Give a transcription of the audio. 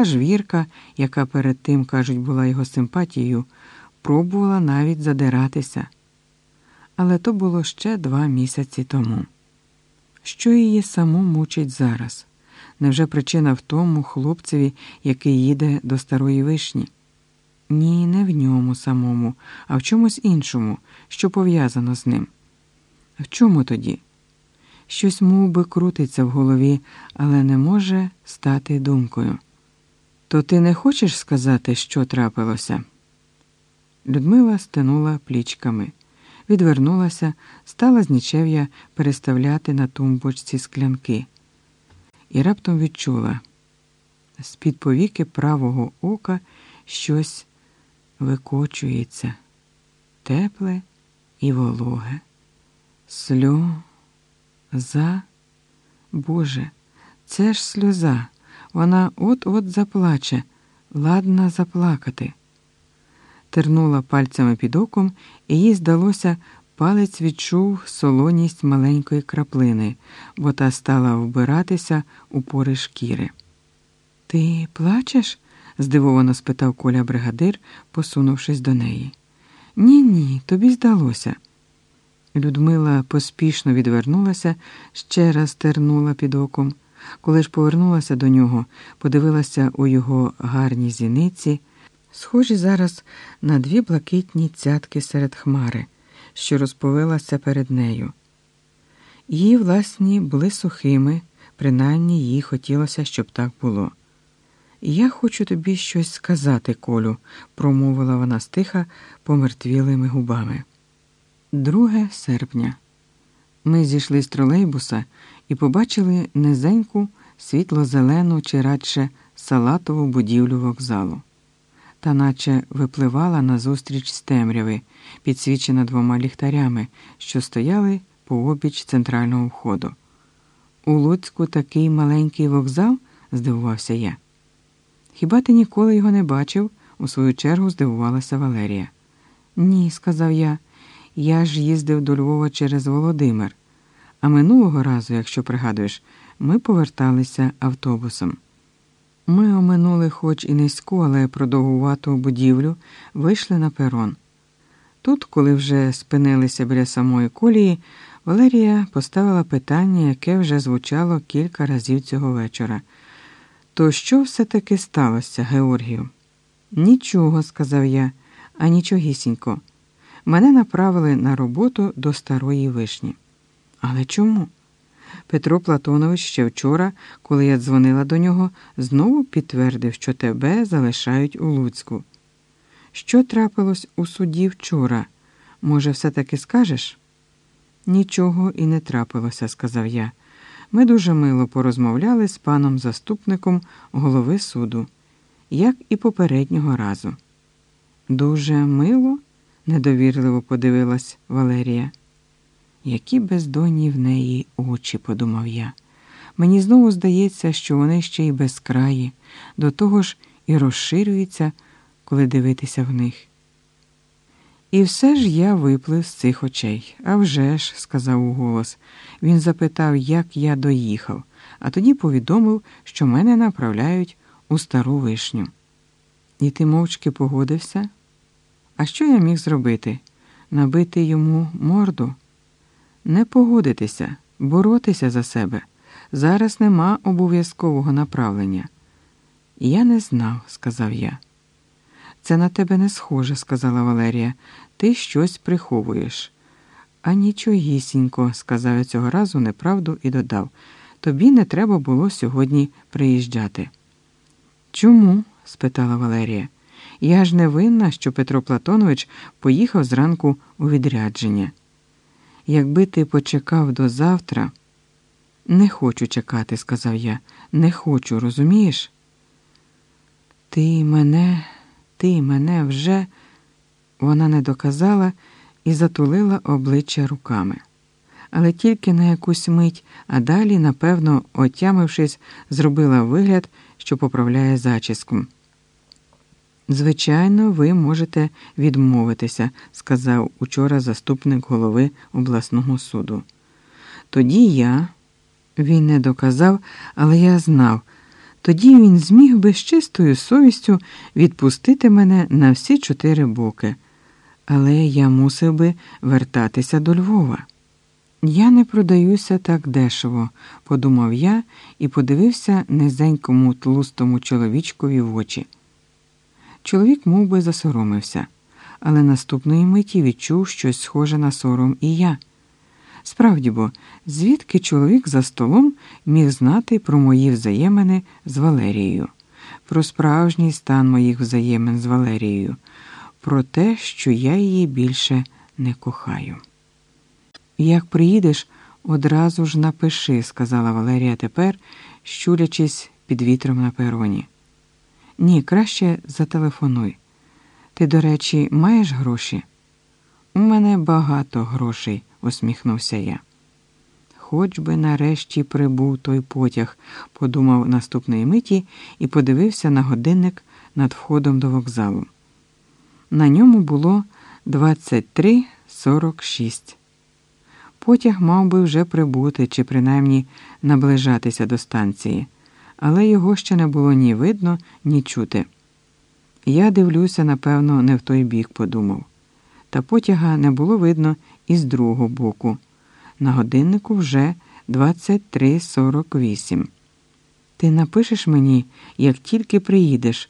Та ж Вірка, яка перед тим, кажуть, була його симпатією, пробувала навіть задиратися. Але то було ще два місяці тому. Що її саму мучить зараз? Невже причина в тому хлопцеві, який їде до старої вишні? Ні, не в ньому самому, а в чомусь іншому, що пов'язано з ним. В чому тоді? Щось мов би, крутиться в голові, але не може стати думкою. То ти не хочеш сказати, що трапилося? Людмила стинула плічками, відвернулася, стала з нічев'я переставляти на тумбочці склянки і раптом відчула з під повіки правого ока щось викочується, тепле і вологе. Сльоза. Боже, це ж сльоза. Вона от-от заплаче, ладна заплакати. Тернула пальцями під оком, і їй здалося, палець відчув солоність маленької краплини, бо та стала вбиратися у пори шкіри. Ти плачеш? здивовано спитав Коля бригадир, посунувшись до неї. Ні, ні, тобі здалося. Людмила поспішно відвернулася, ще раз тернула під оком. Коли ж повернулася до нього, подивилася у його гарні зіниці, схожі зараз на дві блакитні цятки серед хмари, що розповилася перед нею. Її власні були сухими, принаймні їй хотілося, щоб так було. Я хочу тобі щось сказати, Колю, промовила вона стиха помертвілими губами. 2 серпня. Ми зійшли з тролейбуса і побачили низеньку світло-зелену чи радше салатову будівлю вокзалу. Та наче випливала назустріч з темряви, підсвічена двома ліхтарями, що стояли по обіч центрального входу. У Луцьку такий маленький вокзал? здивувався я. Хіба ти ніколи його не бачив? у свою чергу здивувалася Валерія. Ні, сказав я. Я ж їздив до Львова через Володимир. А минулого разу, якщо пригадуєш, ми поверталися автобусом. Ми оминули, хоч і низьку, але продовгувату будівлю, вийшли на перон. Тут, коли вже спинилися біля самої колії, Валерія поставила питання, яке вже звучало кілька разів цього вечора. То що все-таки сталося, Георгію? Нічого, сказав я, а нічогісінько. Мене направили на роботу до старої вишні. Але чому? Петро Платонович ще вчора, коли я дзвонила до нього, знову підтвердив, що тебе залишають у Луцьку. Що трапилось у суді вчора? Може, все-таки скажеш? Нічого і не трапилося, сказав я. Ми дуже мило порозмовляли з паном заступником голови суду, як і попереднього разу. Дуже мило? недовірливо подивилась Валерія. Які бездонні в неї очі, подумав я. Мені знову здається, що вони ще й безкраї, до того ж і розширюються, коли дивитися в них. І все ж я виплив з цих очей. «А вже ж», – сказав уголос. Він запитав, як я доїхав, а тоді повідомив, що мене направляють у стару вишню. І ти мовчки погодився? А що я міг зробити? Набити йому морду? Не погодитися, боротися за себе. Зараз нема обов'язкового направлення. Я не знав, сказав я. Це на тебе не схоже, сказала Валерія. Ти щось приховуєш. А нічогісінько, сказав я цього разу неправду і додав. Тобі не треба було сьогодні приїжджати. Чому? спитала Валерія. Я ж не винна, що Петро Платонович поїхав зранку у відрядження. Якби ти почекав до завтра, не хочу чекати, сказав я, не хочу, розумієш? Ти мене, ти мене вже, вона не доказала і затулила обличчя руками. Але тільки на якусь мить, а далі, напевно, отямившись, зробила вигляд, що поправляє зачіску. Звичайно, ви можете відмовитися, сказав учора заступник голови обласного суду. Тоді я, він не доказав, але я знав, тоді він зміг би з чистою совістю відпустити мене на всі чотири боки, але я мусив би вертатися до Львова. Я не продаюся так дешево, подумав я і подивився низенькому тлустому чоловічкові в очі. Чоловік мов би, засоромився, але наступної миті відчув щось схоже на сором і я. Справді бо, звідки чоловік за столом міг знати про мої взаємини з Валерією, про справжній стан моїх взаємин з Валерією, про те, що я її більше не кохаю. Як приїдеш, одразу ж напиши, сказала Валерія тепер, щулячись під вітром на пероні. Ні, краще зателефонуй. Ти, до речі, маєш гроші? У мене багато грошей, усміхнувся я. Хоч би нарешті прибув той потяг, подумав наступної миті і подивився на годинник над входом до вокзалу. На ньому було 23.46. Потяг мав би вже прибути чи принаймні наближатися до станції, але його ще не було ні видно, ні чути. Я дивлюся, напевно, не в той бік подумав. Та потяга не було видно і з другого боку. На годиннику вже 23.48. Ти напишеш мені, як тільки приїдеш,